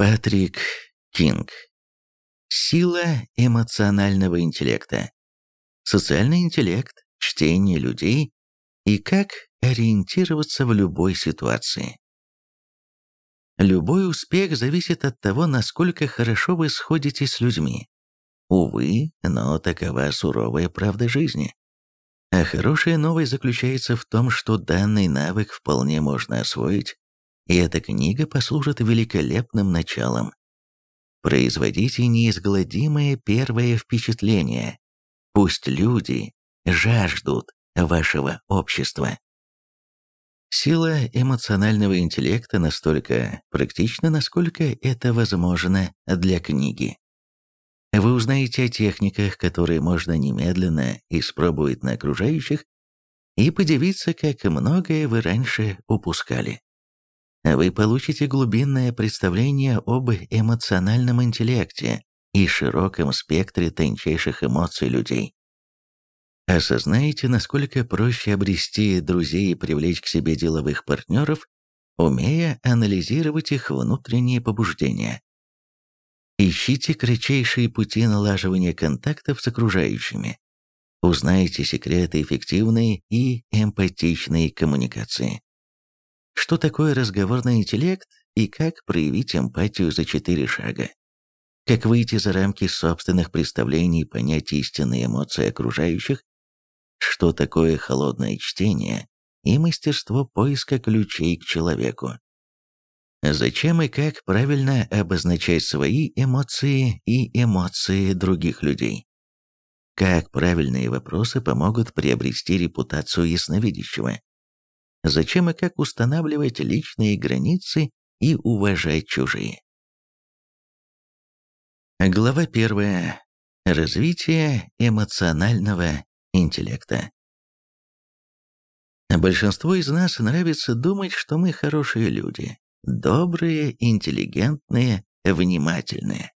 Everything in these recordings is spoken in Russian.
Патрик Кинг. Сила эмоционального интеллекта. Социальный интеллект, чтение людей и как ориентироваться в любой ситуации. Любой успех зависит от того, насколько хорошо вы сходитесь с людьми. Увы, но такова суровая правда жизни. А хорошая новость заключается в том, что данный навык вполне можно освоить, и эта книга послужит великолепным началом. Производите неизгладимое первое впечатление. Пусть люди жаждут вашего общества. Сила эмоционального интеллекта настолько практична, насколько это возможно для книги. Вы узнаете о техниках, которые можно немедленно испробовать на окружающих, и подивиться, как многое вы раньше упускали. Вы получите глубинное представление об эмоциональном интеллекте и широком спектре тончайших эмоций людей. Осознаете, насколько проще обрести друзей и привлечь к себе деловых партнеров, умея анализировать их внутренние побуждения. Ищите кратчайшие пути налаживания контактов с окружающими. Узнаете секреты эффективной и эмпатичной коммуникации. Что такое разговорный интеллект и как проявить эмпатию за четыре шага. Как выйти за рамки собственных представлений и понять истинные эмоции окружающих, что такое холодное чтение и мастерство поиска ключей к человеку. Зачем и как правильно обозначать свои эмоции и эмоции других людей? Как правильные вопросы помогут приобрести репутацию ясновидящего? Зачем и как устанавливать личные границы и уважать чужие? Глава первая. Развитие эмоционального интеллекта. Большинству из нас нравится думать, что мы хорошие люди, добрые, интеллигентные, внимательные.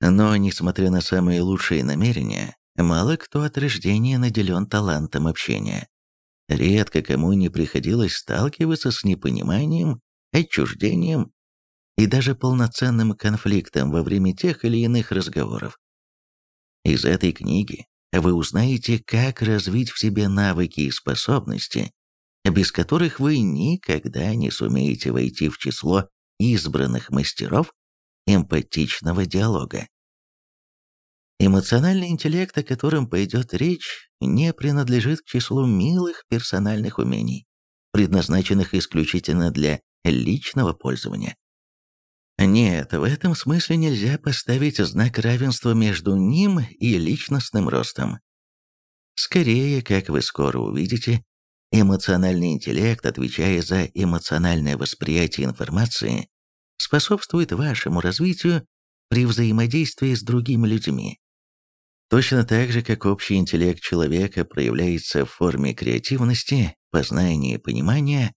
Но, несмотря на самые лучшие намерения, мало кто от рождения наделен талантом общения. Редко кому не приходилось сталкиваться с непониманием, отчуждением и даже полноценным конфликтом во время тех или иных разговоров. Из этой книги вы узнаете, как развить в себе навыки и способности, без которых вы никогда не сумеете войти в число избранных мастеров эмпатичного диалога. Эмоциональный интеллект, о котором пойдет речь, не принадлежит к числу милых персональных умений, предназначенных исключительно для личного пользования. Нет, в этом смысле нельзя поставить знак равенства между ним и личностным ростом. Скорее, как вы скоро увидите, эмоциональный интеллект, отвечая за эмоциональное восприятие информации, способствует вашему развитию при взаимодействии с другими людьми. Точно так же, как общий интеллект человека проявляется в форме креативности, познания и понимания,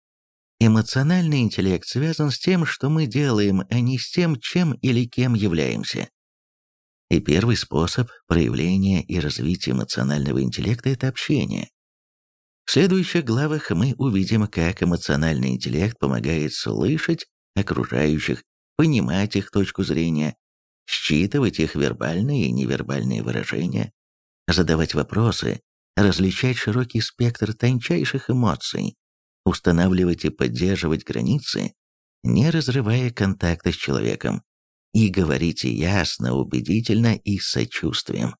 Эмоциональный интеллект связан с тем, что мы делаем, а не с тем, чем или кем являемся. И первый способ проявления и развития эмоционального интеллекта – это общение. В следующих главах мы увидим, как эмоциональный интеллект помогает слышать окружающих, понимать их точку зрения, считывать их вербальные и невербальные выражения, задавать вопросы, различать широкий спектр тончайших эмоций, устанавливать и поддерживать границы, не разрывая контакта с человеком, и говорите ясно, убедительно и с сочувствием.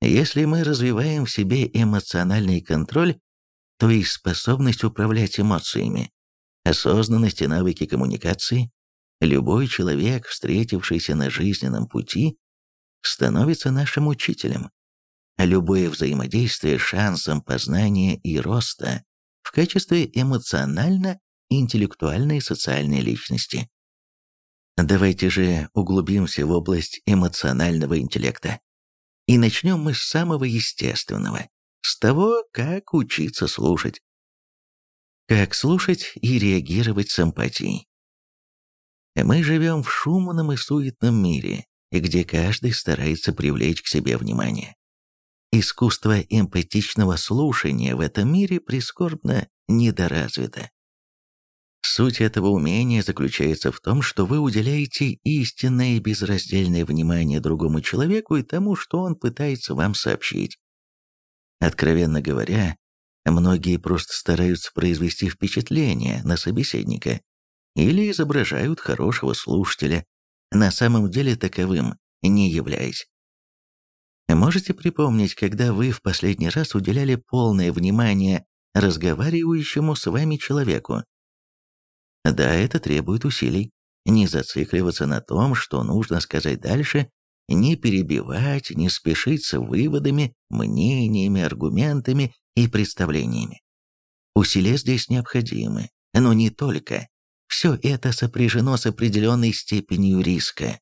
Если мы развиваем в себе эмоциональный контроль, то и способность управлять эмоциями, осознанность и навыки коммуникации, любой человек, встретившийся на жизненном пути, становится нашим учителем, любое взаимодействие – шансом познания и роста в качестве эмоционально-интеллектуальной социальной личности. Давайте же углубимся в область эмоционального интеллекта. И начнем мы с самого естественного, с того, как учиться слушать. Как слушать и реагировать с эмпатией. Мы живем в шумном и суетном мире, где каждый старается привлечь к себе внимание. Искусство эмпатичного слушания в этом мире прискорбно недоразвито. Суть этого умения заключается в том, что вы уделяете истинное и безраздельное внимание другому человеку и тому, что он пытается вам сообщить. Откровенно говоря, многие просто стараются произвести впечатление на собеседника или изображают хорошего слушателя, на самом деле таковым не являясь. Можете припомнить, когда вы в последний раз уделяли полное внимание разговаривающему с вами человеку? Да, это требует усилий. Не зацикливаться на том, что нужно сказать дальше, не перебивать, не спешить с выводами, мнениями, аргументами и представлениями. Усилия здесь необходимы, но не только. Все это сопряжено с определенной степенью риска.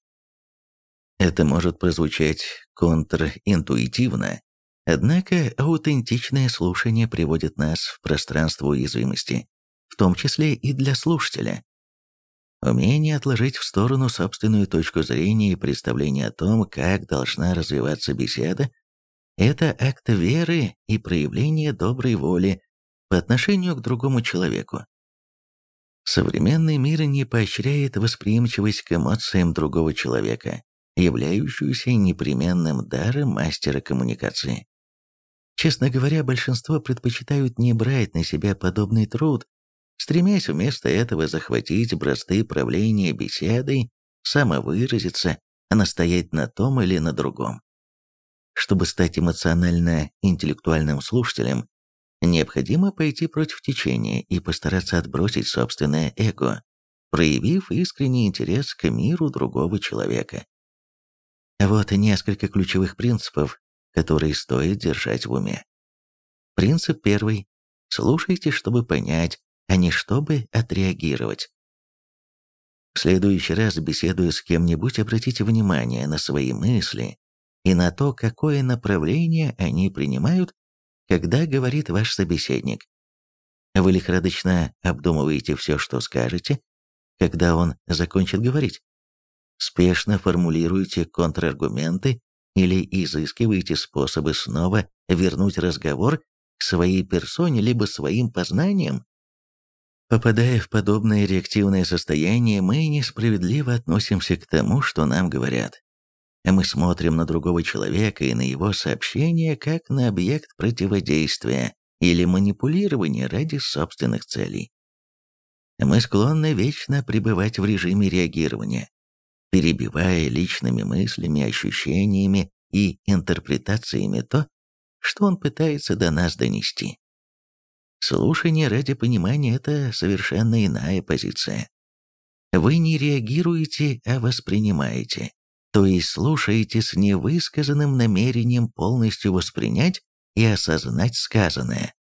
Это может прозвучать контринтуитивно, однако аутентичное слушание приводит нас в пространство уязвимости, в том числе и для слушателя. Умение отложить в сторону собственную точку зрения и представление о том, как должна развиваться беседа, это акт веры и проявление доброй воли по отношению к другому человеку. Современный мир не поощряет восприимчивость к эмоциям другого человека, являющуюся непременным даром мастера коммуникации. Честно говоря, большинство предпочитают не брать на себя подобный труд, стремясь вместо этого захватить бразды правления беседой, самовыразиться, настоять на том или на другом. Чтобы стать эмоционально-интеллектуальным слушателем, необходимо пойти против течения и постараться отбросить собственное эго, проявив искренний интерес к миру другого человека. Вот несколько ключевых принципов, которые стоит держать в уме. Принцип первый. Слушайте, чтобы понять, а не чтобы отреагировать. В следующий раз, беседуя с кем-нибудь, обратите внимание на свои мысли и на то, какое направление они принимают, когда говорит ваш собеседник. Вы лихорадочно обдумываете все, что скажете, когда он закончит говорить спешно формулируете контраргументы или изыскиваете способы снова вернуть разговор к своей персоне либо своим познаниям? Попадая в подобное реактивное состояние, мы несправедливо относимся к тому, что нам говорят. Мы смотрим на другого человека и на его сообщения как на объект противодействия или манипулирования ради собственных целей. Мы склонны вечно пребывать в режиме реагирования, перебивая личными мыслями, ощущениями и интерпретациями то, что он пытается до нас донести. Слушание ради понимания – это совершенно иная позиция. Вы не реагируете, а воспринимаете, то есть слушаете с невысказанным намерением полностью воспринять и осознать сказанное.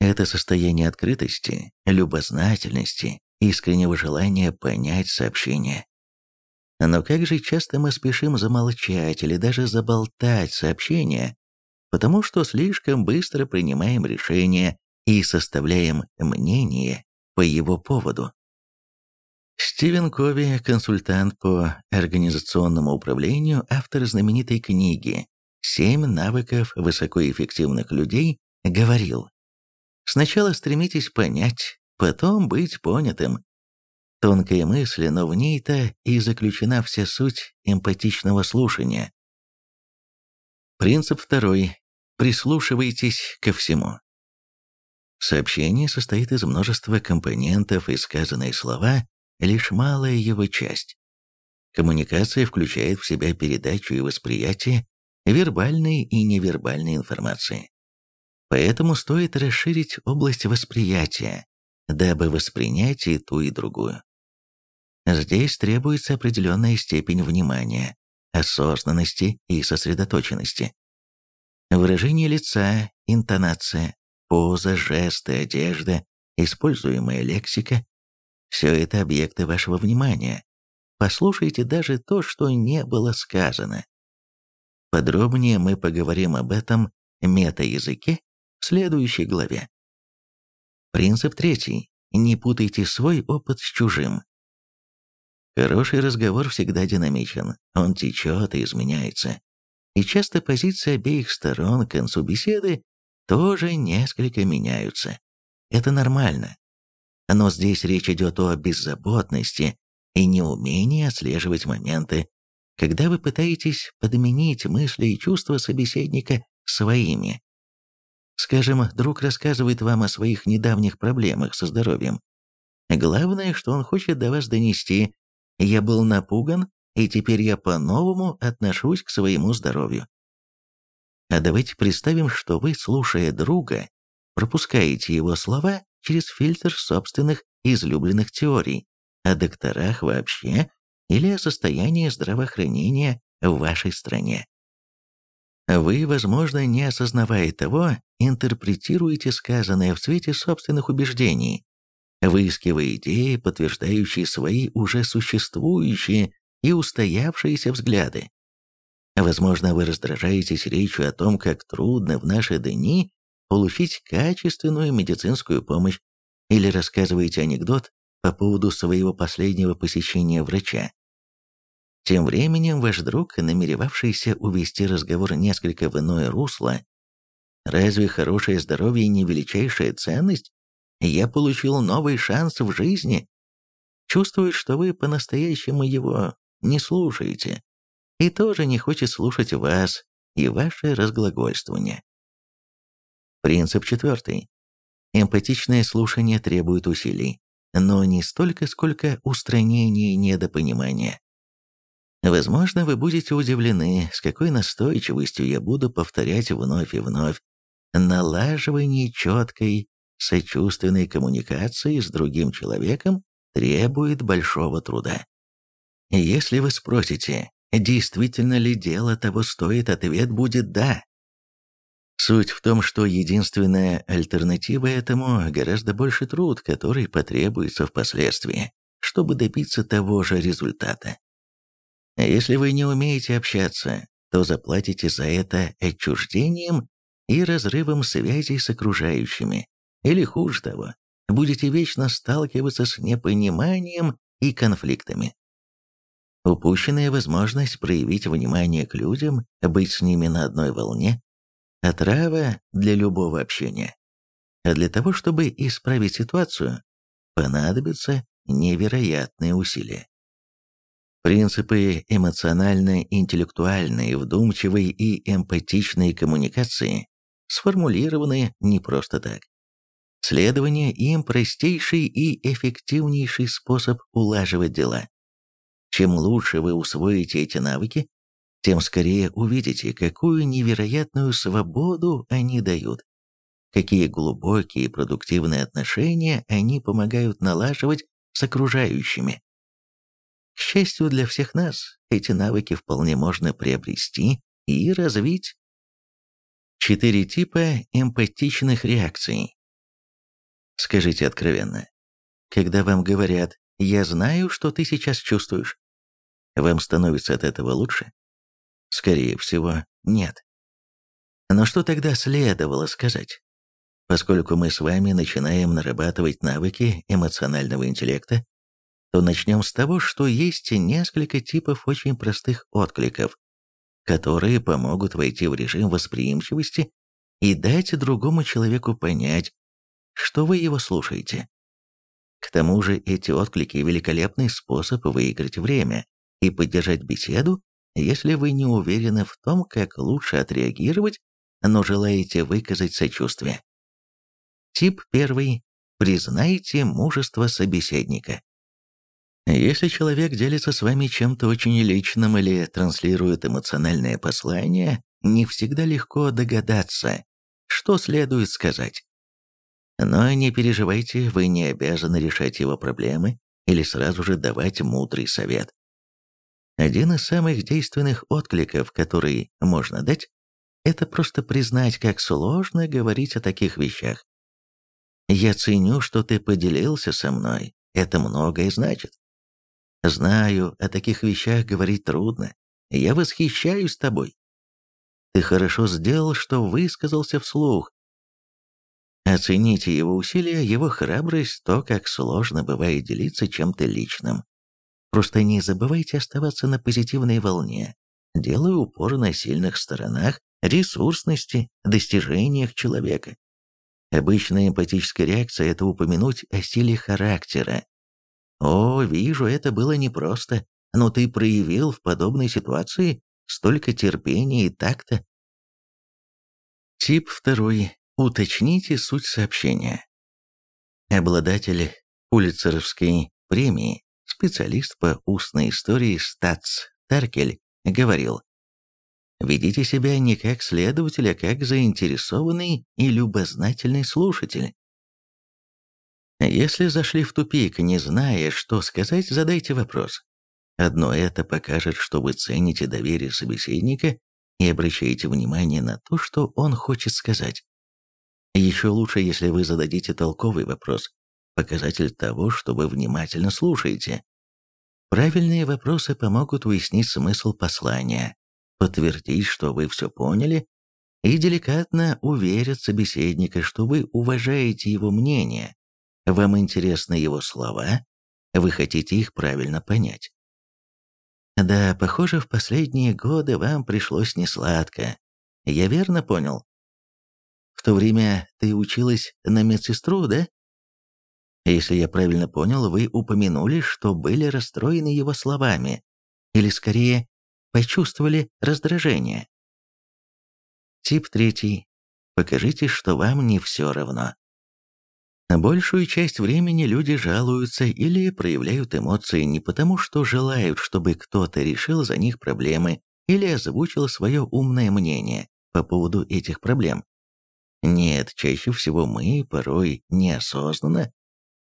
Это состояние открытости, любознательности, искреннего желания понять сообщение. Но как же часто мы спешим замолчать или даже заболтать сообщение, потому что слишком быстро принимаем решение и составляем мнение по его поводу. Стивен Кови, консультант по организационному управлению, автор знаменитой книги «Семь навыков высокоэффективных людей», говорил, «Сначала стремитесь понять, потом быть понятым, Тонкая мысль, но в ней-то и заключена вся суть эмпатичного слушания. Принцип второй. Прислушивайтесь ко всему. Сообщение состоит из множества компонентов, и сказанные слова – лишь малая его часть. Коммуникация включает в себя передачу и восприятие вербальной и невербальной информации. Поэтому стоит расширить область восприятия, дабы воспринять и ту, и другую. Здесь требуется определенная степень внимания, осознанности и сосредоточенности. Выражение лица, интонация, поза, жесты, одежда, используемая лексика – все это объекты вашего внимания. Послушайте даже то, что не было сказано. Подробнее мы поговорим об этом мета-языке в следующей главе. Принцип третий. Не путайте свой опыт с чужим. Хороший разговор всегда динамичен, он течет и изменяется. И часто позиции обеих сторон к концу беседы тоже несколько меняются. Это нормально. Но здесь речь идет о беззаботности и неумении отслеживать моменты, когда вы пытаетесь подменить мысли и чувства собеседника своими. Скажем, друг рассказывает вам о своих недавних проблемах со здоровьем. Главное, что он хочет до вас донести «я был напуган, и теперь я по-новому отношусь к своему здоровью». А давайте представим, что вы, слушая друга, пропускаете его слова через фильтр собственных излюбленных теорий о докторах вообще или о состоянии здравоохранения в вашей стране. Вы, возможно, не осознавая того, интерпретируете сказанное в свете собственных убеждений, выискивая идеи, подтверждающие свои уже существующие и устоявшиеся взгляды. Возможно, вы раздражаетесь речью о том, как трудно в наши дни получить качественную медицинскую помощь, или рассказываете анекдот по поводу своего последнего посещения врача. Тем временем ваш друг, намеревавшийся увести разговор несколько в иное русло, разве хорошее здоровье не величайшая ценность? Я получил новый шанс в жизни. Чувствует, что вы по-настоящему его не слушаете, и тоже не хочет слушать вас и ваше разглагольствование. Принцип четвертый. Эмпатичное слушание требует усилий, но не столько, сколько устранения недопонимания. Возможно, вы будете удивлены, с какой настойчивостью я буду повторять вновь и вновь налаживание четкой, сочувственной коммуникации с другим человеком требует большого труда. Если вы спросите, действительно ли дело того стоит, ответ будет «да». Суть в том, что единственная альтернатива этому гораздо больше труд, который потребуется впоследствии, чтобы добиться того же результата. Если вы не умеете общаться, то заплатите за это отчуждением и разрывом связей с окружающими, или хуже того, будете вечно сталкиваться с непониманием и конфликтами. Упущенная возможность проявить внимание к людям, быть с ними на одной волне – отрава для любого общения. А для того, чтобы исправить ситуацию, понадобятся невероятные усилия. Принципы эмоционально-интеллектуальной, вдумчивой и эмпатичной коммуникации сформулированы не просто так. Следование им простейший и эффективнейший способ улаживать дела. Чем лучше вы усвоите эти навыки, тем скорее увидите, какую невероятную свободу они дают, какие глубокие и продуктивные отношения они помогают налаживать с окружающими. К счастью для всех нас, эти навыки вполне можно приобрести и развить. Четыре типа эмпатичных реакций. Скажите откровенно, когда вам говорят «я знаю, что ты сейчас чувствуешь», вам становится от этого лучше? Скорее всего, нет. Но что тогда следовало сказать? Поскольку мы с вами начинаем нарабатывать навыки эмоционального интеллекта, то начнем с того, что есть несколько типов очень простых откликов, которые помогут войти в режим восприимчивости и дать другому человеку понять, что вы его слушаете. К тому же эти отклики – великолепный способ выиграть время и поддержать беседу, если вы не уверены в том, как лучше отреагировать, но желаете выказать сочувствие. Тип первый. Признайте мужество собеседника. Если человек делится с вами чем-то очень личным или транслирует эмоциональное послание, не всегда легко догадаться, что следует сказать. Но не переживайте, вы не обязаны решать его проблемы или сразу же давать мудрый совет. Один из самых действенных откликов, который можно дать, это просто признать, как сложно говорить о таких вещах. «Я ценю, что ты поделился со мной, это многое значит. Знаю, о таких вещах говорить трудно. Я восхищаюсь тобой. Ты хорошо сделал, что высказался вслух. Оцените его усилия, его храбрость, то, как сложно бывает делиться чем-то личным. Просто не забывайте оставаться на позитивной волне, делая упор на сильных сторонах, ресурсности, достижениях человека. Обычная эмпатическая реакция – это упомянуть о силе характера. «О, вижу, это было непросто, но ты проявил в подобной ситуации столько терпения и такта». Тип второй. Уточните суть сообщения. Обладатель Пулитцеровской премии, специалист по устной истории Стац Таркель, говорил, «Ведите себя не как следователь, а как заинтересованный и любознательный слушатель. Если зашли в тупик, не зная, что сказать, задайте вопрос. Одно это покажет, что вы цените доверие собеседника и обращаете внимание на то, что он хочет сказать. Еще лучше, если вы зададите толковый вопрос, показатель того, что вы внимательно слушаете. Правильные вопросы помогут уяснить смысл послания, подтвердить, что вы все поняли, и деликатно уверят собеседника, что вы уважаете его мнение, вам интересны его слова, вы хотите их правильно понять. Да, похоже, в последние годы вам пришлось несладко. Я верно понял? В то время ты училась на медсестру, да? Если я правильно понял, вы упомянули, что были расстроены его словами, или скорее почувствовали раздражение. Тип третий. Покажите, что вам не все равно. Большую часть времени люди жалуются или проявляют эмоции не потому, что желают, чтобы кто-то решил за них проблемы или озвучил свое умное мнение по поводу этих проблем. Нет, чаще всего мы, порой неосознанно,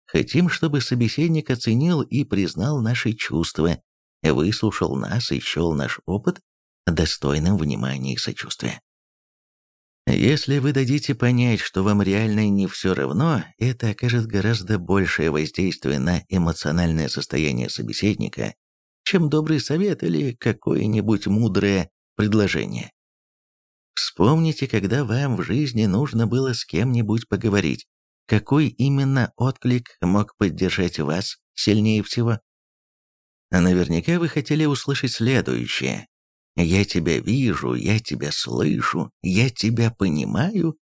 хотим, чтобы собеседник оценил и признал наши чувства, выслушал нас и счел наш опыт достойным внимания и сочувствия. Если вы дадите понять, что вам реально не все равно, это окажет гораздо большее воздействие на эмоциональное состояние собеседника, чем добрый совет или какое-нибудь мудрое предложение. Вспомните, когда вам в жизни нужно было с кем-нибудь поговорить, какой именно отклик мог поддержать вас сильнее всего? Наверняка вы хотели услышать следующее. Я тебя вижу, я тебя слышу, я тебя понимаю.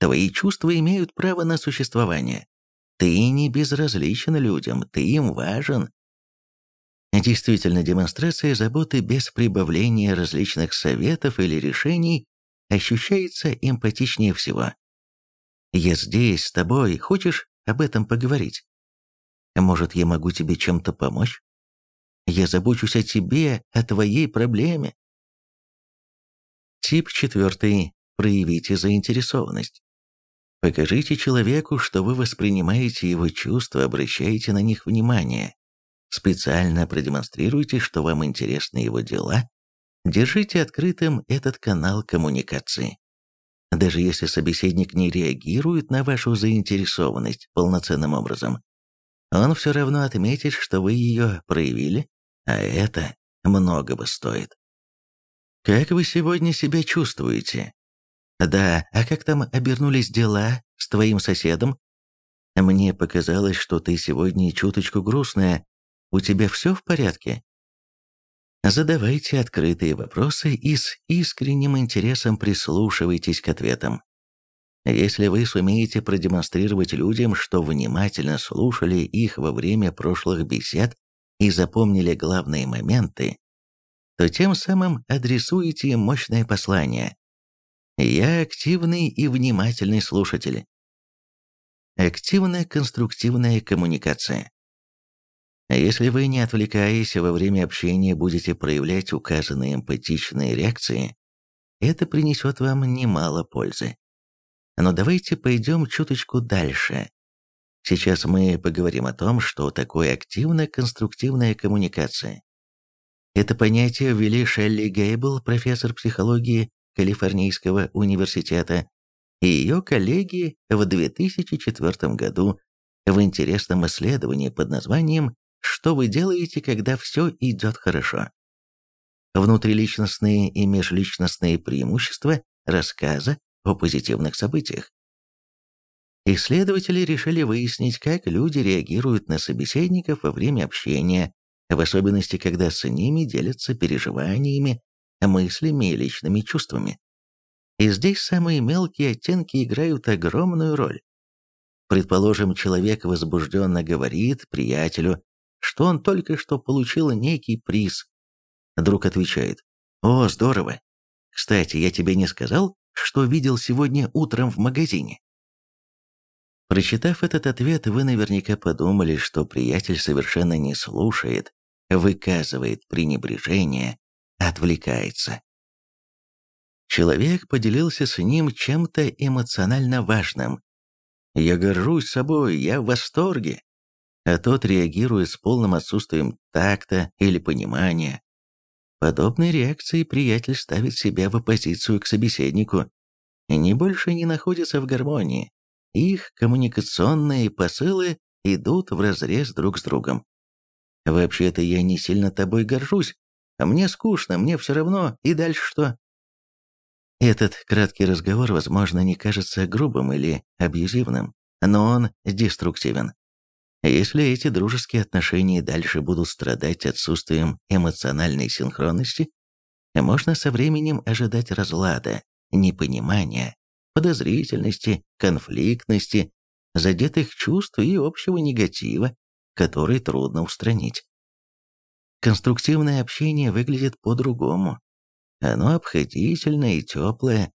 Твои чувства имеют право на существование. Ты не безразличен людям, ты им важен. Действительно, демонстрация заботы без прибавления различных советов или решений ощущается эмпатичнее всего. «Я здесь, с тобой, хочешь об этом поговорить? Может, я могу тебе чем-то помочь? Я забочусь о тебе, о твоей проблеме. Тип четвертый. Проявите заинтересованность. Покажите человеку, что вы воспринимаете его чувства, обращаете на них внимание. Специально продемонстрируйте, что вам интересны его дела. Держите открытым этот канал коммуникации. Даже если собеседник не реагирует на вашу заинтересованность полноценным образом, он все равно отметит, что вы ее проявили, а это многого стоит. «Как вы сегодня себя чувствуете?» «Да, а как там обернулись дела с твоим соседом?» «Мне показалось, что ты сегодня чуточку грустная. У тебя все в порядке?» Задавайте открытые вопросы и с искренним интересом прислушивайтесь к ответам. Если вы сумеете продемонстрировать людям, что внимательно слушали их во время прошлых бесед и запомнили главные моменты, то тем самым адресуете им мощное послание. Я активный и внимательный слушатель. Активная конструктивная коммуникация. Если вы, не отвлекаясь во время общения, будете проявлять указанные эмпатичные реакции, это принесет вам немало пользы. Но давайте пойдем чуточку дальше. Сейчас мы поговорим о том, что такое активно-конструктивная коммуникация. Это понятие ввели Шелли Гейбл, профессор психологии Калифорнийского университета, и ее коллеги в 2004 году в интересном исследовании под названием «Что вы делаете, когда все идет хорошо?». Внутриличностные и межличностные преимущества рассказа о позитивных событиях. Исследователи решили выяснить, как люди реагируют на собеседников во время общения, в особенности, когда с ними делятся переживаниями, мыслями и личными чувствами. И здесь самые мелкие оттенки играют огромную роль. Предположим, человек возбужденно говорит приятелю, что он только что получил некий приз. Друг отвечает, «О, здорово! Кстати, я тебе не сказал, что видел сегодня утром в магазине?» Прочитав этот ответ, вы наверняка подумали, что приятель совершенно не слушает, выказывает пренебрежение, отвлекается. Человек поделился с ним чем-то эмоционально важным. «Я горжусь собой, я в восторге». А тот реагирует с полным отсутствием такта или понимания. Подобной реакцией приятель ставит себя в оппозицию к собеседнику. Они больше не находятся в гармонии. Их коммуникационные посылы идут вразрез друг с другом. «Вообще-то я не сильно тобой горжусь, а мне скучно, мне все равно, и дальше что?» Этот краткий разговор, возможно, не кажется грубым или абьюзивным, но он деструктивен. Если эти дружеские отношения дальше будут страдать отсутствием эмоциональной синхронности, можно со временем ожидать разлада, непонимания, подозрительности, конфликтности, задетых чувств и общего негатива, который трудно устранить. Конструктивное общение выглядит по-другому. Оно обходительное и теплое.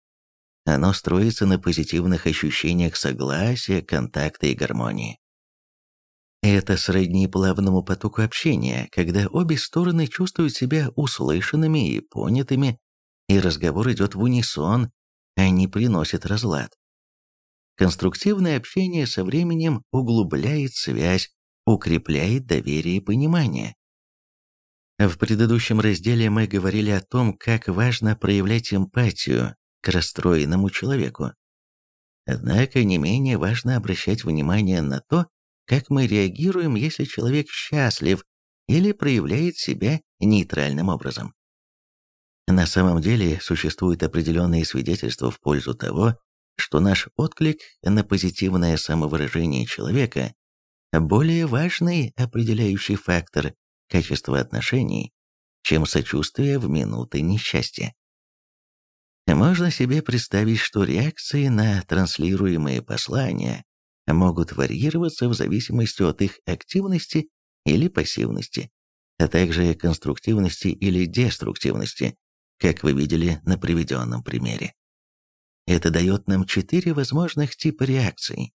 Оно строится на позитивных ощущениях согласия, контакта и гармонии. Это сродни плавному потоку общения, когда обе стороны чувствуют себя услышанными и понятыми, и разговор идет в унисон, а не приносит разлад. Конструктивное общение со временем углубляет связь, укрепляет доверие и понимание. В предыдущем разделе мы говорили о том, как важно проявлять эмпатию к расстроенному человеку. Однако не менее важно обращать внимание на то, как мы реагируем, если человек счастлив или проявляет себя нейтральным образом. На самом деле существуют определенные свидетельства в пользу того, что наш отклик на позитивное самовыражение человека более важный определяющий фактор качества отношений, чем сочувствие в минуты несчастья. Можно себе представить, что реакции на транслируемые послания могут варьироваться в зависимости от их активности или пассивности, а также конструктивности или деструктивности, как вы видели на приведенном примере. Это дает нам четыре возможных типа реакций.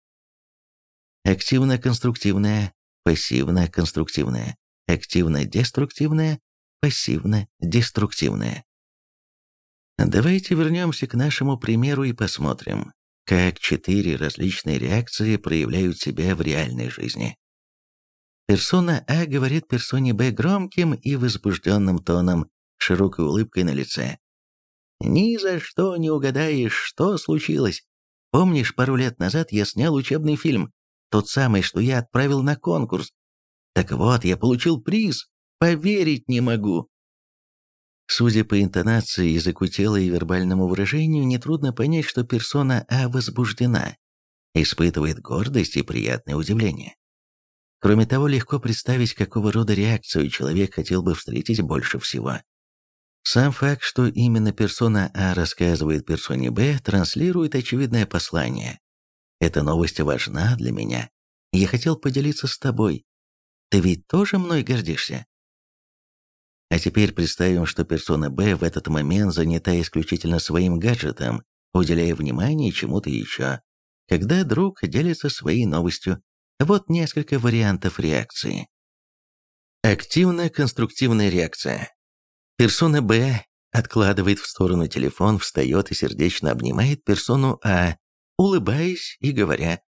Активно-конструктивная, пассивно-конструктивная, активно-деструктивная, пассивно-деструктивная. Давайте вернемся к нашему примеру и посмотрим, как четыре различные реакции проявляют себя в реальной жизни. Персона А говорит персоне Б громким и возбужденным тоном, широкой улыбкой на лице. «Ни за что не угадаешь, что случилось. Помнишь, пару лет назад я снял учебный фильм, тот самый, что я отправил на конкурс. Так вот, я получил приз, поверить не могу». Судя по интонации, языку тела и вербальному выражению, нетрудно понять, что персона А возбуждена, испытывает гордость и приятное удивление. Кроме того, легко представить, какого рода реакцию человек хотел бы встретить больше всего. Сам факт, что именно персона А рассказывает персоне Б, транслирует очевидное послание. Эта новость важна для меня. Я хотел поделиться с тобой. Ты ведь тоже мной гордишься? А теперь представим, что персона Б в этот момент занята исключительно своим гаджетом, уделяя внимание чему-то еще. Когда друг делится своей новостью, вот несколько вариантов реакции. Активно-конструктивная реакция. Персона Б откладывает в сторону телефон, встает и сердечно обнимает персону А, улыбаясь и говоря,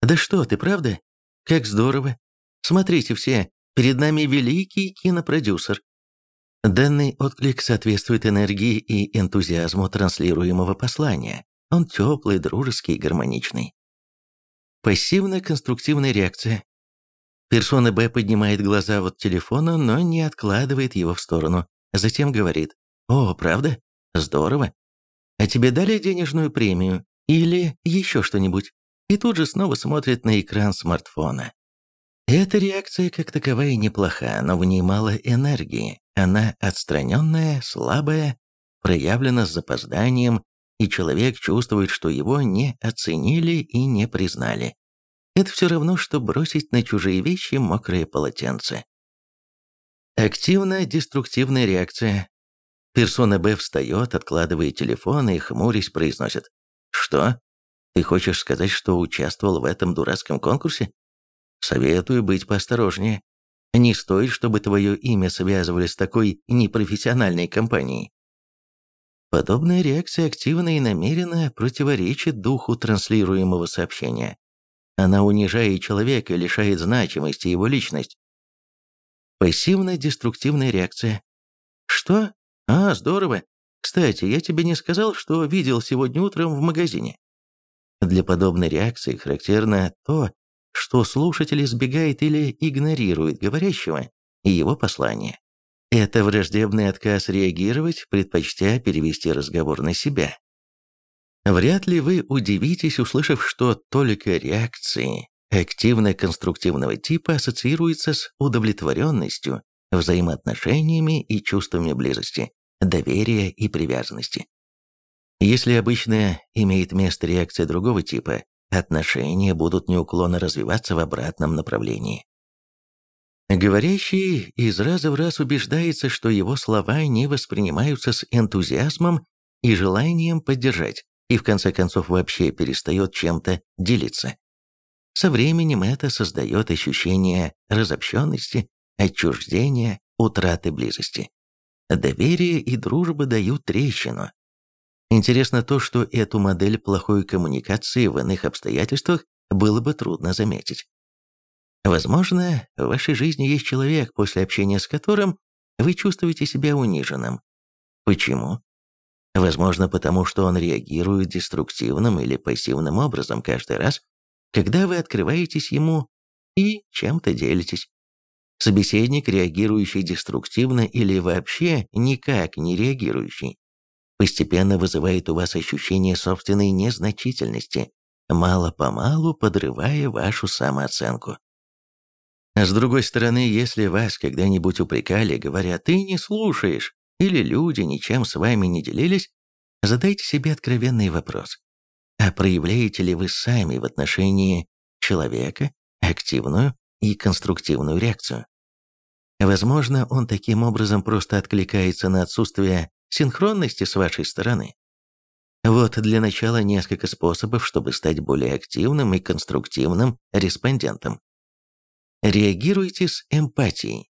«Да что ты, правда? Как здорово! Смотрите все, перед нами великий кинопродюсер». Данный отклик соответствует энергии и энтузиазму транслируемого послания. Он теплый, дружеский, гармоничный. Пассивно-конструктивная реакция. Персона Б поднимает глаза от телефона, но не откладывает его в сторону. Затем говорит, «О, правда? Здорово. А тебе дали денежную премию? Или еще что-нибудь?» И тут же снова смотрит на экран смартфона. Эта реакция как таковая неплоха, но в ней мало энергии. Она отстраненная, слабая, проявлена с запозданием, и человек чувствует, что его не оценили и не признали. Это все равно, что бросить на чужие вещи мокрое полотенце. Активно-деструктивная реакция. Персона Б встает, откладывает телефон и, хмурясь, произносит. «Что? Ты хочешь сказать, что участвовал в этом дурацком конкурсе? Советую быть поосторожнее. Не стоит, чтобы твое имя связывали с такой непрофессиональной компанией. Подобная реакция активно и намеренно противоречит духу транслируемого сообщения. Она унижает человека и лишает значимости его личность. Пассивно-деструктивная реакция. Что? А, здорово. Кстати, я тебе не сказал, что видел сегодня утром в магазине. Для подобной реакции характерно то, что слушатель избегает или игнорирует говорящего и его послание. Это враждебный отказ реагировать, предпочтя перевести разговор на себя. Вряд ли вы удивитесь, услышав, что только реакции активно-конструктивного типа ассоциируются с удовлетворенностью, взаимоотношениями и чувствами близости, доверия и привязанности. Если обычно имеет место реакция другого типа, отношения будут неуклонно развиваться в обратном направлении. Говорящий из раза в раз убеждается, что его слова не воспринимаются с энтузиазмом и желанием поддержать, и в конце концов вообще перестает чем-то делиться. Со временем это создает ощущение разобщенности, отчуждения, утраты близости. Доверие и дружба дают трещину. Интересно то, что эту модель плохой коммуникации в иных обстоятельствах было бы трудно заметить. Возможно, в вашей жизни есть человек, после общения с которым вы чувствуете себя униженным. Почему? Возможно, потому что он реагирует деструктивным или пассивным образом каждый раз, когда вы открываетесь ему и чем-то делитесь. Собеседник, реагирующий деструктивно или вообще никак не реагирующий, постепенно вызывает у вас ощущение собственной незначительности, мало-помалу подрывая вашу самооценку. С другой стороны, если вас когда-нибудь упрекали, говоря «ты не слушаешь», или люди ничем с вами не делились, задайте себе откровенный вопрос. А проявляете ли вы сами в отношении человека активную и конструктивную реакцию? Возможно, он таким образом просто откликается на отсутствие синхронности с вашей стороны. Вот для начала несколько способов, чтобы стать более активным и конструктивным респондентом. Реагируйте с эмпатией.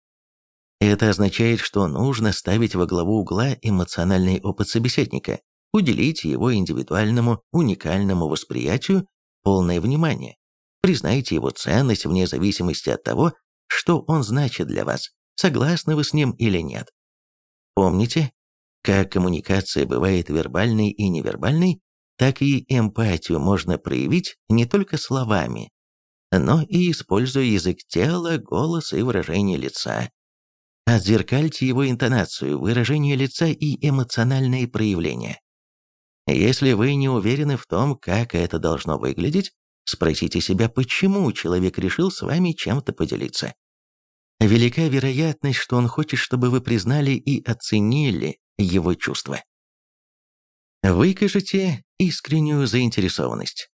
Это означает, что нужно ставить во главу угла эмоциональный опыт собеседника, уделить его индивидуальному, уникальному восприятию полное внимание. Признайте его ценность вне зависимости от того, что он значит для вас, согласны вы с ним или нет. Помните, как коммуникация бывает вербальной и невербальной, так и эмпатию можно проявить не только словами, но и используя язык тела, голос и выражение лица. Отзеркальте его интонацию, выражение лица и эмоциональные проявления. Если вы не уверены в том, как это должно выглядеть, спросите себя, почему человек решил с вами чем-то поделиться. Велика вероятность, что он хочет, чтобы вы признали и оценили его чувства. Выкажите искреннюю заинтересованность.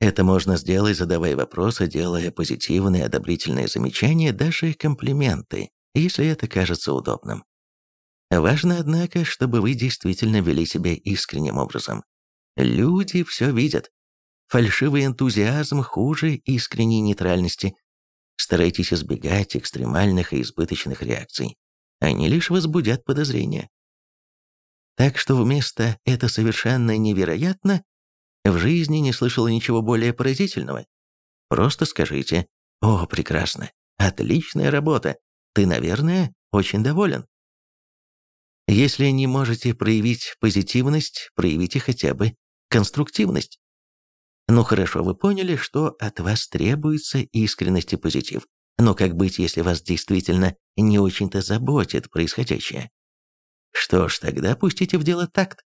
Это можно сделать, задавая вопросы, делая позитивные, одобрительные замечания, даже комплименты, если это кажется удобным. Важно, однако, чтобы вы действительно вели себя искренним образом. Люди все видят. Фальшивый энтузиазм хуже искренней нейтральности. Старайтесь избегать экстремальных и избыточных реакций. Они лишь возбудят подозрения. Так что вместо «это совершенно невероятно» В жизни не слышала ничего более поразительного. Просто скажите «О, прекрасно! Отличная работа! Ты, наверное, очень доволен». Если не можете проявить позитивность, проявите хотя бы конструктивность. Ну хорошо, вы поняли, что от вас требуется искренность и позитив. Но как быть, если вас действительно не очень-то заботит происходящее? Что ж, тогда пустите в дело такт.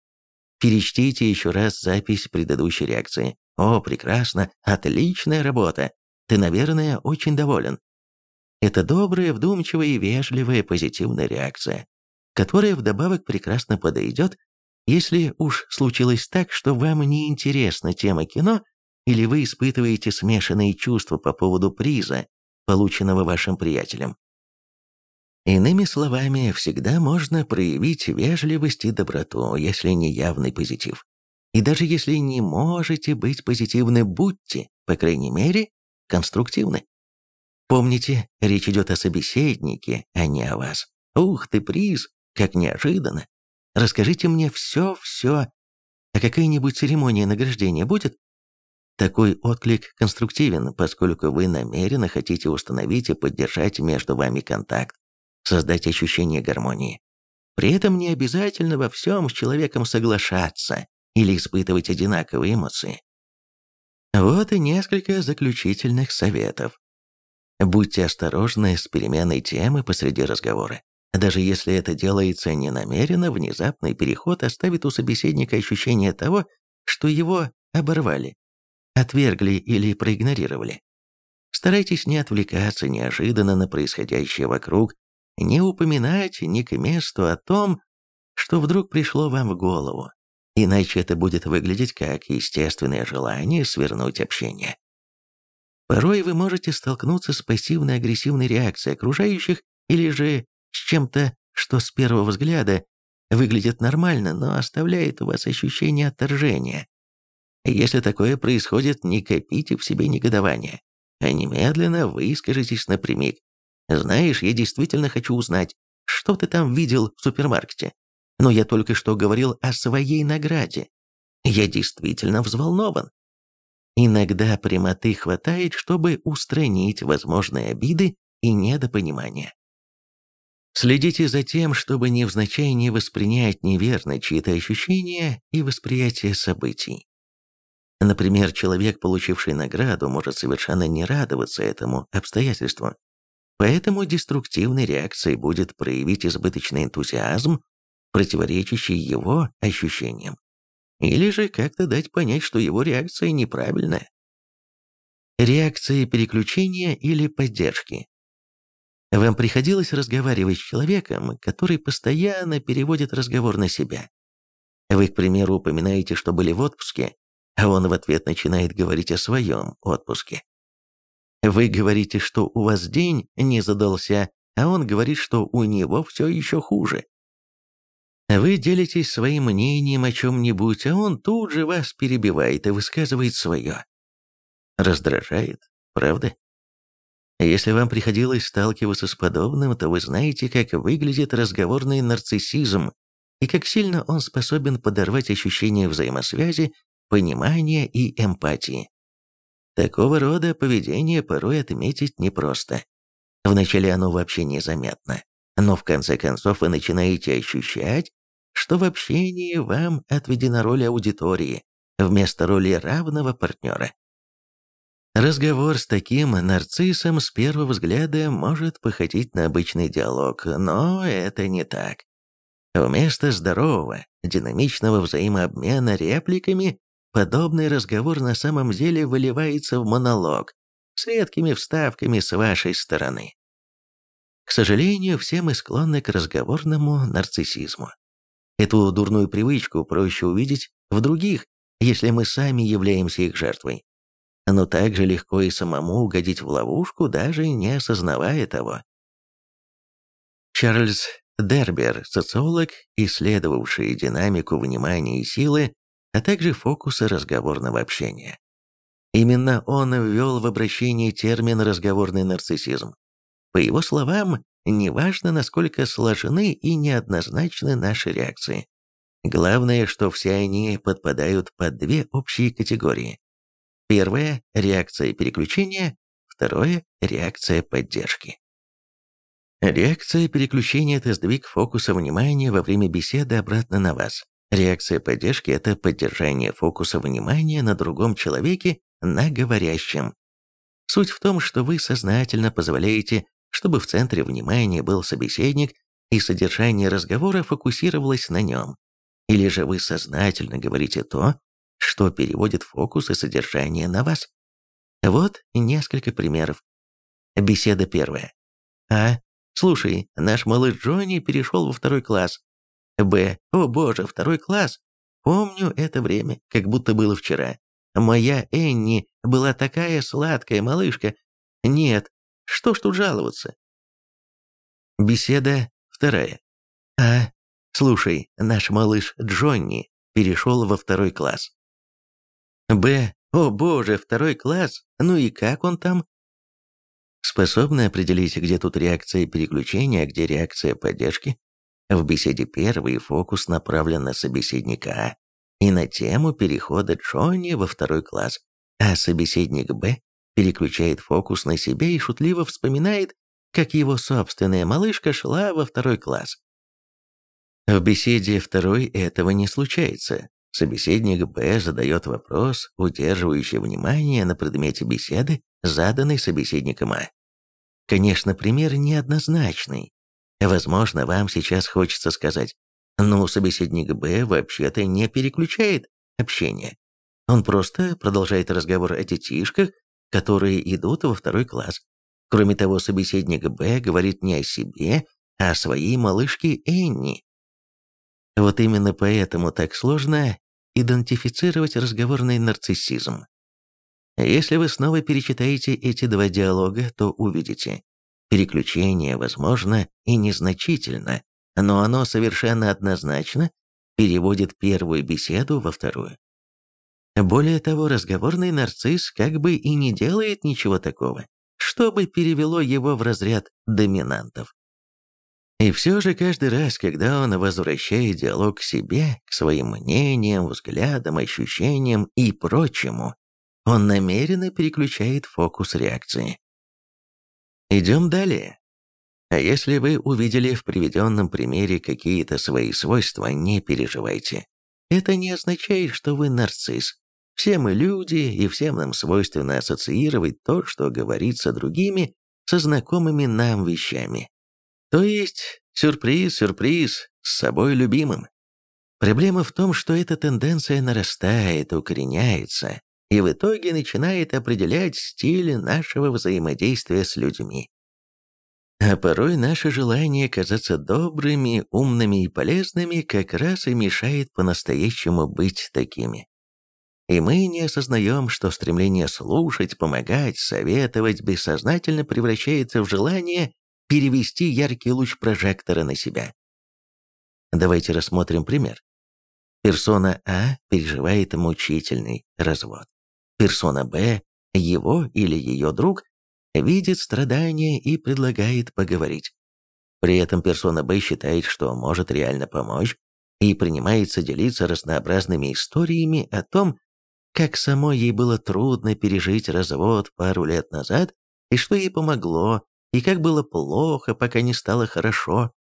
Перечтите еще раз запись предыдущей реакции. О, прекрасно, отличная работа. Ты, наверное, очень доволен. Это добрая, вдумчивая и вежливая позитивная реакция, которая вдобавок прекрасно подойдет, если уж случилось так, что вам не интересна тема кино или вы испытываете смешанные чувства по поводу приза, полученного вашим приятелем. Иными словами, всегда можно проявить вежливость и доброту, если не явный позитив. И даже если не можете быть позитивны, будьте, по крайней мере, конструктивны. Помните, речь идет о собеседнике, а не о вас. Ух ты, приз, как неожиданно. Расскажите мне все-все. А какая-нибудь церемония награждения будет? Такой отклик конструктивен, поскольку вы намеренно хотите установить и поддержать между вами контакт, создать ощущение гармонии. При этом не обязательно во всем с человеком соглашаться или испытывать одинаковые эмоции. Вот и несколько заключительных советов. Будьте осторожны с переменой темы посреди разговора. Даже если это делается ненамеренно, внезапный переход оставит у собеседника ощущение того, что его оборвали, отвергли или проигнорировали. Старайтесь не отвлекаться неожиданно на происходящее вокруг, не упоминать ни к месту о том, что вдруг пришло вам в голову, иначе это будет выглядеть как естественное желание свернуть общение. Порой вы можете столкнуться с пассивной агрессивной реакцией окружающих или же с чем-то, что с первого взгляда выглядит нормально, но оставляет у вас ощущение отторжения. Если такое происходит, не копите в себе негодование, а немедленно выскажитесь напрямик. Знаешь, я действительно хочу узнать, что ты там видел в супермаркете. Но я только что говорил о своей награде. Я действительно взволнован. Иногда прямоты хватает, чтобы устранить возможные обиды и недопонимания. Следите за тем, чтобы невзначай не воспринять неверно чьи-то ощущения и восприятие событий. Например, человек, получивший награду, может совершенно не радоваться этому обстоятельству, Поэтому деструктивной реакцией будет проявить избыточный энтузиазм, противоречащий его ощущениям. Или же как-то дать понять, что его реакция неправильная. Реакции переключения или поддержки. Вам приходилось разговаривать с человеком, который постоянно переводит разговор на себя. Вы, к примеру, упоминаете, что были в отпуске, а он в ответ начинает говорить о своем отпуске. Вы говорите, что у вас день не задался, а он говорит, что у него все еще хуже. Вы делитесь своим мнением о чем-нибудь, а он тут же вас перебивает и высказывает свое. Раздражает, правда? Если вам приходилось сталкиваться с подобным, то вы знаете, как выглядит разговорный нарциссизм и как сильно он способен подорвать ощущение взаимосвязи, понимания и эмпатии. Такого рода поведение порой отметить непросто. Вначале оно вообще незаметно, но в конце концов вы начинаете ощущать, что в общении вам отведена роль аудитории вместо роли равного партнера. Разговор с таким нарциссом с первого взгляда может походить на обычный диалог, но это не так. Вместо здорового, динамичного взаимообмена репликами Подобный разговор на самом деле выливается в монолог с редкими вставками с вашей стороны. К сожалению, все мы склонны к разговорному нарциссизму. Эту дурную привычку проще увидеть в других, если мы сами являемся их жертвой. Но также легко и самому угодить в ловушку, даже не осознавая того. Чарльз Дербер, социолог, исследовавший динамику внимания и силы, а также фокусы разговорного общения. Именно он ввел в обращение термин «разговорный нарциссизм». По его словам, неважно, насколько сложны и неоднозначны наши реакции. Главное, что все они подпадают под две общие категории. Первая – реакция переключения, второе – реакция поддержки. Реакция переключения – это сдвиг фокуса внимания во время беседы обратно на вас. Реакция поддержки – это поддержание фокуса внимания на другом человеке, на говорящем. Суть в том, что вы сознательно позволяете, чтобы в центре внимания был собеседник, и содержание разговора фокусировалось на нем. Или же вы сознательно говорите то, что переводит фокус и содержание на вас. Вот несколько примеров. Беседа первая. А. Слушай, наш малыш Джонни перешел во второй класс. Б. О боже, второй класс. Помню это время, как будто было вчера. Моя Энни была такая сладкая малышка. Нет, что ж тут жаловаться? Беседа вторая. А, слушай, наш малыш Джонни перешел во второй класс. Б. О боже, второй класс? Ну и как он там? Способны определить, где тут реакция переключения, а где реакция поддержки? В беседе первый фокус направлен на собеседника А и на тему перехода Джонни во второй класс, а собеседник Б переключает фокус на себя и шутливо вспоминает, как его собственная малышка шла во второй класс. В беседе второй этого не случается. Собеседник Б задает вопрос, удерживающий внимание на предмете беседы, заданный собеседником А. Конечно, пример неоднозначный, Возможно, вам сейчас хочется сказать, ну, собеседник Б вообще-то не переключает общение. Он просто продолжает разговор о детишках, которые идут во второй класс. Кроме того, собеседник Б говорит не о себе, а о своей малышке Энни. Вот именно поэтому так сложно идентифицировать разговорный нарциссизм. Если вы снова перечитаете эти два диалога, то увидите, Переключение, возможно, и незначительно, но оно совершенно однозначно переводит первую беседу во вторую. Более того, разговорный нарцисс как бы и не делает ничего такого, чтобы перевело его в разряд доминантов. И все же каждый раз, когда он возвращает диалог к себе, к своим мнениям, взглядам, ощущениям и прочему, он намеренно переключает фокус реакции. Идем далее. А если вы увидели в приведенном примере какие-то свои свойства, не переживайте. Это не означает, что вы нарцисс. Все мы люди, и всем нам свойственно ассоциировать то, что говорится другими, со знакомыми нам вещами. То есть, сюрприз, сюрприз, с собой любимым. Проблема в том, что эта тенденция нарастает, укореняется, и в итоге начинает определять стиль нашего взаимодействия с людьми. А порой наше желание казаться добрыми, умными и полезными как раз и мешает по-настоящему быть такими. И мы не осознаем, что стремление слушать, помогать, советовать бессознательно превращается в желание перевести яркий луч прожектора на себя. Давайте рассмотрим пример. Персона А переживает мучительный развод персона Б, его или ее друг, видит страдания и предлагает поговорить. При этом персона Б считает, что может реально помочь и принимается делиться разнообразными историями о том, как самой ей было трудно пережить развод пару лет назад, и что ей помогло, и как было плохо, пока не стало хорошо.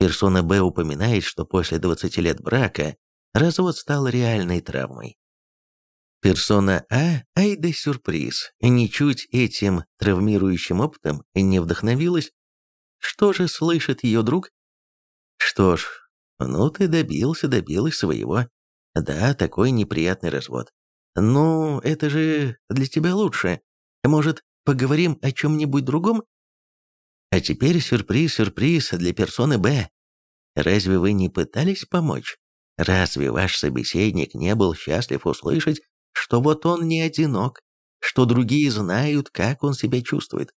Персона Б упоминает, что после 20 лет брака развод стал реальной травмой. Персона А, ай да сюрприз, ничуть этим травмирующим опытом не вдохновилась. Что же слышит ее друг? Что ж, ну ты добился, добилась своего. Да, такой неприятный развод. Ну, это же для тебя лучше. Может, поговорим о чем-нибудь другом? А теперь сюрприз-сюрприз для персоны Б. Разве вы не пытались помочь? Разве ваш собеседник не был счастлив услышать, что вот он не одинок, что другие знают, как он себя чувствует.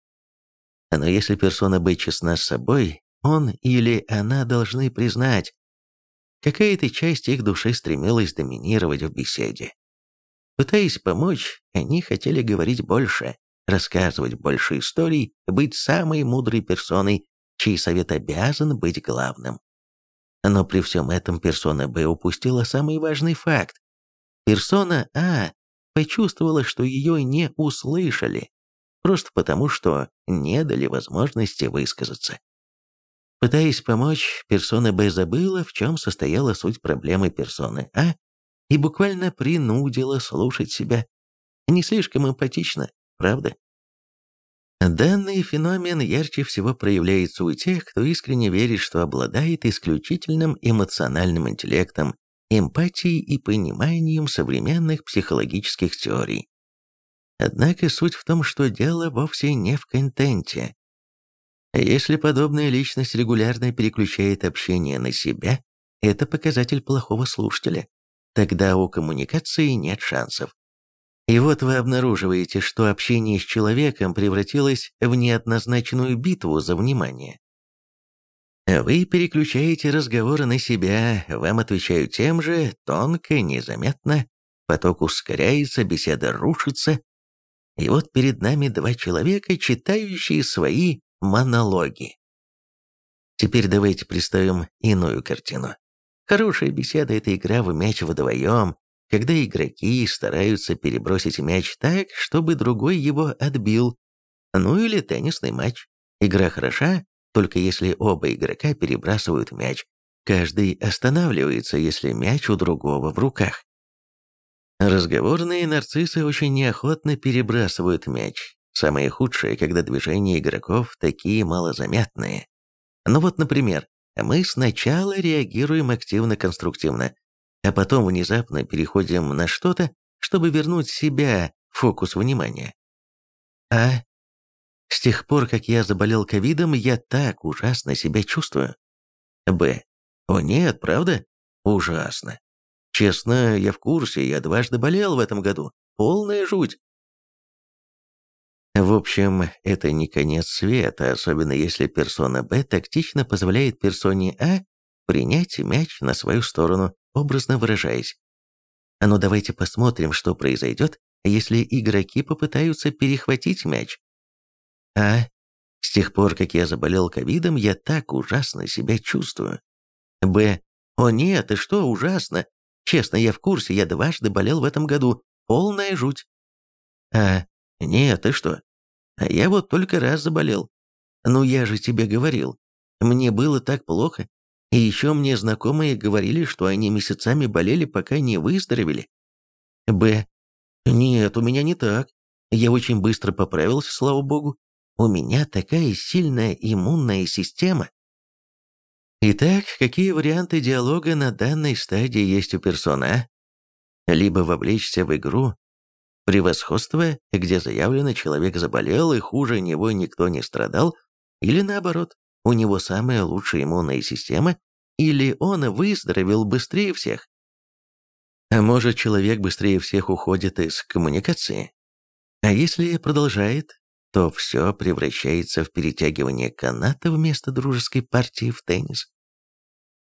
Но если персона Б честна с собой, он или она должны признать, какая-то часть их души стремилась доминировать в беседе. Пытаясь помочь, они хотели говорить больше, рассказывать больше историй, быть самой мудрой персоной, чей совет обязан быть главным. Но при всем этом персона Б упустила самый важный факт. Персона А почувствовала, что ее не услышали, просто потому, что не дали возможности высказаться. Пытаясь помочь, персона Б забыла, в чем состояла суть проблемы персоны А, и буквально принудила слушать себя. Не слишком эмпатично, правда? Данный феномен ярче всего проявляется у тех, кто искренне верит, что обладает исключительным эмоциональным интеллектом эмпатией и пониманием современных психологических теорий. Однако суть в том, что дело вовсе не в контенте. Если подобная личность регулярно переключает общение на себя, это показатель плохого слушателя. Тогда у коммуникации нет шансов. И вот вы обнаруживаете, что общение с человеком превратилось в неоднозначную битву за внимание. Вы переключаете разговоры на себя, вам отвечают тем же, тонко, незаметно, поток ускоряется, беседа рушится. И вот перед нами два человека, читающие свои монологи. Теперь давайте представим иную картину. Хорошая беседа – это игра в мяч вдвоем, когда игроки стараются перебросить мяч так, чтобы другой его отбил. Ну или теннисный матч. Игра хороша, только если оба игрока перебрасывают мяч. Каждый останавливается, если мяч у другого в руках. Разговорные нарциссы очень неохотно перебрасывают мяч. Самое худшее, когда движения игроков такие малозаметные. Ну вот, например, мы сначала реагируем активно-конструктивно, а потом внезапно переходим на что-то, чтобы вернуть себя в фокус внимания. А с тех пор, как я заболел ковидом, я так ужасно себя чувствую. Б. О нет, правда? Ужасно. Честно, я в курсе, я дважды болел в этом году. Полная жуть. В общем, это не конец света, особенно если персона Б тактично позволяет персоне А принять мяч на свою сторону, образно выражаясь. А ну давайте посмотрим, что произойдет, если игроки попытаются перехватить мяч. А с тех пор, как я заболел ковидом, я так ужасно себя чувствую. Б. О нет, ты что, ужасно. Честно, я в курсе, я дважды болел в этом году. Полная жуть. А. Нет, ты что? А я вот только раз заболел. Ну я же тебе говорил. Мне было так плохо. И еще мне знакомые говорили, что они месяцами болели, пока не выздоровели. Б. Нет, у меня не так. Я очень быстро поправился, слава богу. У меня такая сильная иммунная система. Итак, какие варианты диалога на данной стадии есть у персона? Либо вовлечься в игру превосходство, где заявлено, человек заболел и хуже него никто не страдал, или наоборот, у него самая лучшая иммунная система, или он выздоровел быстрее всех. А может, человек быстрее всех уходит из коммуникации? А если продолжает то все превращается в перетягивание каната вместо дружеской партии в теннис.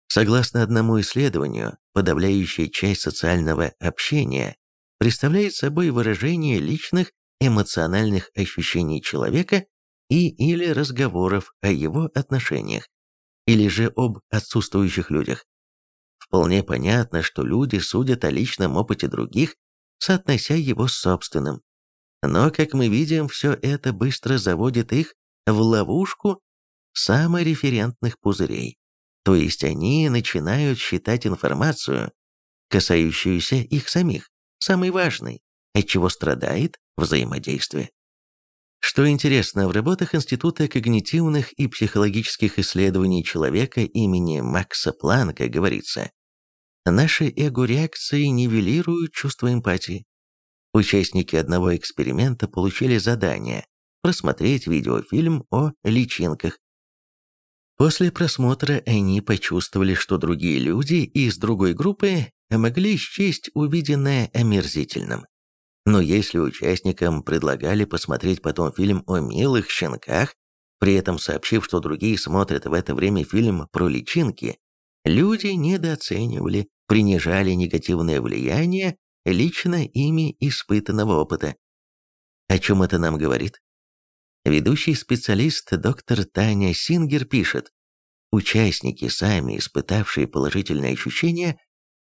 Согласно одному исследованию, подавляющая часть социального общения представляет собой выражение личных эмоциональных ощущений человека и или разговоров о его отношениях, или же об отсутствующих людях. Вполне понятно, что люди судят о личном опыте других, соотнося его с собственным. Но, как мы видим, все это быстро заводит их в ловушку самореферентных пузырей. То есть они начинают считать информацию, касающуюся их самих, самой важной, от чего страдает взаимодействие. Что интересно, в работах Института когнитивных и психологических исследований человека имени Макса Планка говорится, наши эго-реакции нивелируют чувство эмпатии, Участники одного эксперимента получили задание просмотреть видеофильм о личинках. После просмотра они почувствовали, что другие люди из другой группы могли счесть увиденное омерзительным. Но если участникам предлагали посмотреть потом фильм о милых щенках, при этом сообщив, что другие смотрят в это время фильм про личинки, люди недооценивали, принижали негативное влияние лично ими испытанного опыта. О чем это нам говорит? Ведущий специалист доктор Таня Сингер пишет, участники, сами испытавшие положительные ощущения,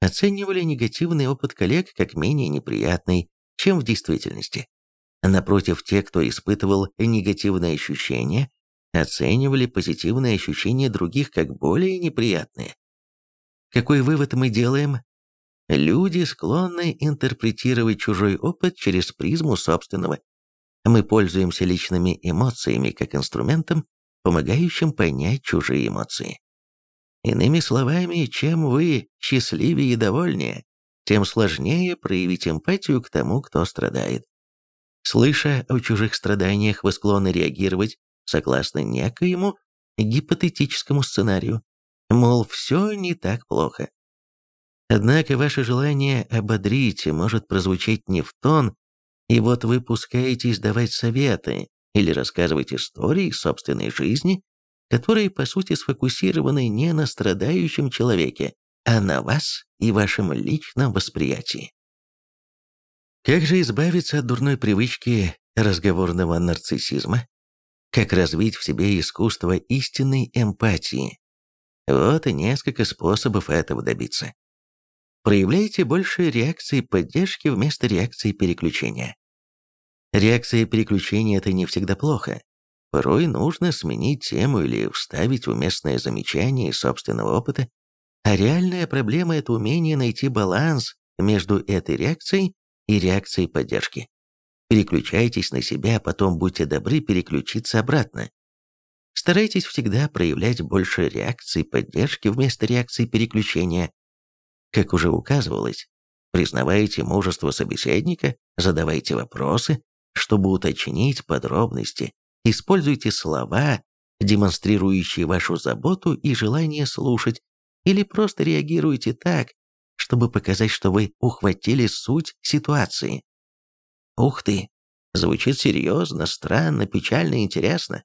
оценивали негативный опыт коллег как менее неприятный, чем в действительности. Напротив, те, кто испытывал негативные ощущения, оценивали позитивные ощущения других как более неприятные. Какой вывод мы делаем? Люди склонны интерпретировать чужой опыт через призму собственного. Мы пользуемся личными эмоциями как инструментом, помогающим понять чужие эмоции. Иными словами, чем вы счастливее и довольнее, тем сложнее проявить эмпатию к тому, кто страдает. Слыша о чужих страданиях, вы склонны реагировать согласно некоему гипотетическому сценарию, мол, все не так плохо. Однако ваше желание ободрить может прозвучать не в тон, И вот вы пускаетесь давать советы или рассказывать истории собственной жизни, которые по сути сфокусированы не на страдающем человеке, а на вас и вашем личном восприятии. Как же избавиться от дурной привычки разговорного нарциссизма? Как развить в себе искусство истинной эмпатии? Вот и несколько способов этого добиться. Проявляйте больше реакции поддержки вместо реакции переключения. Реакция переключения – это не всегда плохо. Порой нужно сменить тему или вставить уместное замечание из собственного опыта, а реальная проблема – это умение найти баланс между этой реакцией и реакцией поддержки. Переключайтесь на себя, а потом будьте добры переключиться обратно. Старайтесь всегда проявлять больше реакций поддержки вместо реакции переключения. Как уже указывалось, признавайте мужество собеседника, задавайте вопросы, чтобы уточнить подробности, используйте слова, демонстрирующие вашу заботу и желание слушать, или просто реагируйте так, чтобы показать, что вы ухватили суть ситуации. Ух ты, звучит серьезно, странно, печально, интересно.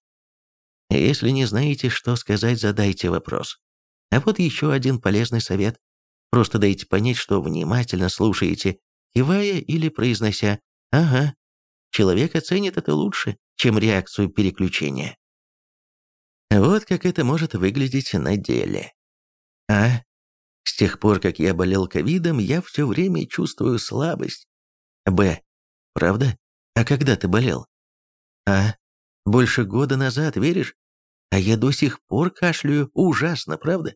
Если не знаете, что сказать, задайте вопрос. А вот еще один полезный совет. Просто дайте понять, что внимательно слушаете, кивая или произнося «Ага». Человек оценит это лучше, чем реакцию переключения. Вот как это может выглядеть на деле. А? С тех пор, как я болел ковидом, я все время чувствую слабость. Б. Правда? А когда ты болел? А. Больше года назад, веришь? А я до сих пор кашляю. Ужасно, правда?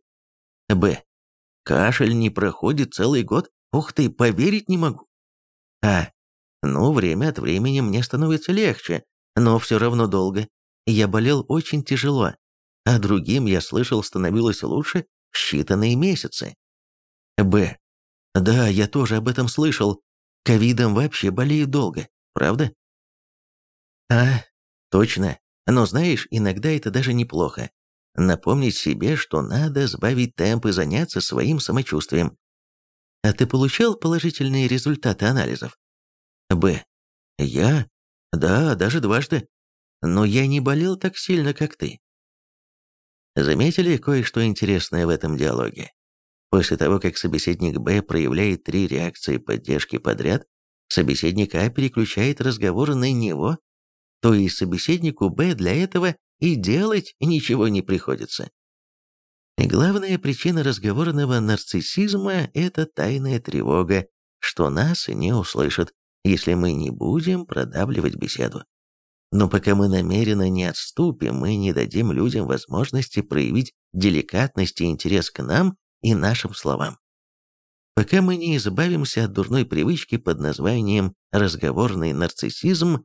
Б. Кашель не проходит целый год? Ух ты, поверить не могу. А. Ну, время от времени мне становится легче, но все равно долго. Я болел очень тяжело, а другим, я слышал, становилось лучше в считанные месяцы. Б. Да, я тоже об этом слышал. Ковидом вообще болеют долго, правда? А, точно. Но знаешь, иногда это даже неплохо. Напомнить себе, что надо сбавить темп и заняться своим самочувствием. А ты получал положительные результаты анализов? Б. Я? Да, даже дважды. Но я не болел так сильно, как ты. Заметили кое-что интересное в этом диалоге? После того, как собеседник Б проявляет три реакции поддержки подряд, собеседник А переключает разговор на него, то и собеседнику Б для этого и делать ничего не приходится. главная причина разговорного нарциссизма – это тайная тревога, что нас не услышат, если мы не будем продавливать беседу. Но пока мы намеренно не отступим, мы не дадим людям возможности проявить деликатность и интерес к нам и нашим словам. Пока мы не избавимся от дурной привычки под названием «разговорный нарциссизм»,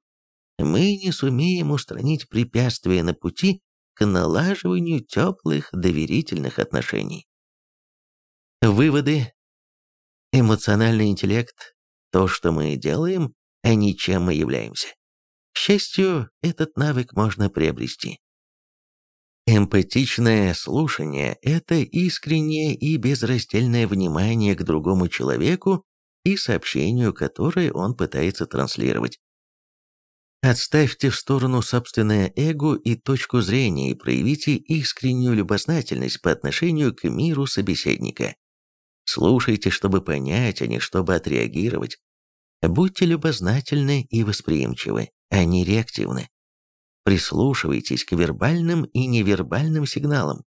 мы не сумеем устранить препятствия на пути к налаживанию теплых доверительных отношений. Выводы. Эмоциональный интеллект то, что мы делаем, а не чем мы являемся. К счастью, этот навык можно приобрести. Эмпатичное слушание – это искреннее и безраздельное внимание к другому человеку и сообщению, которое он пытается транслировать. Отставьте в сторону собственное эго и точку зрения и проявите искреннюю любознательность по отношению к миру собеседника. Слушайте, чтобы понять, а не чтобы отреагировать. Будьте любознательны и восприимчивы, а не реактивны. Прислушивайтесь к вербальным и невербальным сигналам.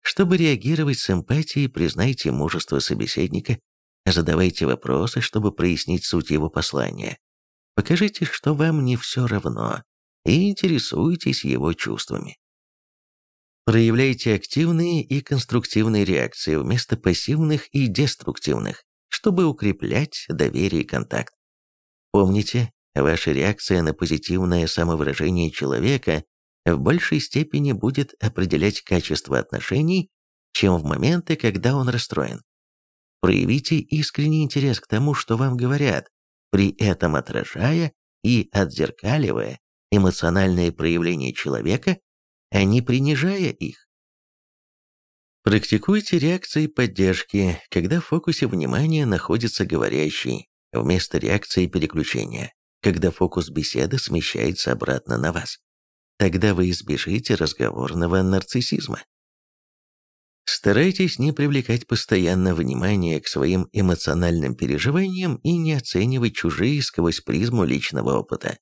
Чтобы реагировать с эмпатией, признайте мужество собеседника, задавайте вопросы, чтобы прояснить суть его послания. Покажите, что вам не все равно, и интересуйтесь его чувствами. Проявляйте активные и конструктивные реакции вместо пассивных и деструктивных, чтобы укреплять доверие и контакт. Помните, ваша реакция на позитивное самовыражение человека в большей степени будет определять качество отношений, чем в моменты, когда он расстроен. Проявите искренний интерес к тому, что вам говорят, при этом отражая и отзеркаливая эмоциональные проявления человека а не принижая их. Практикуйте реакции поддержки, когда в фокусе внимания находится говорящий, вместо реакции переключения. когда фокус беседы смещается обратно на вас. Тогда вы избежите разговорного нарциссизма. Старайтесь не привлекать постоянно внимание к своим эмоциональным переживаниям и не оценивать чужие сквозь призму личного опыта.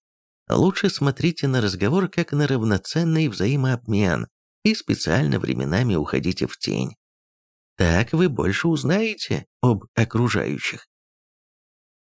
Лучше смотрите на разговор как на равноценный взаимообмен и специально временами уходите в тень. Так вы больше узнаете об окружающих.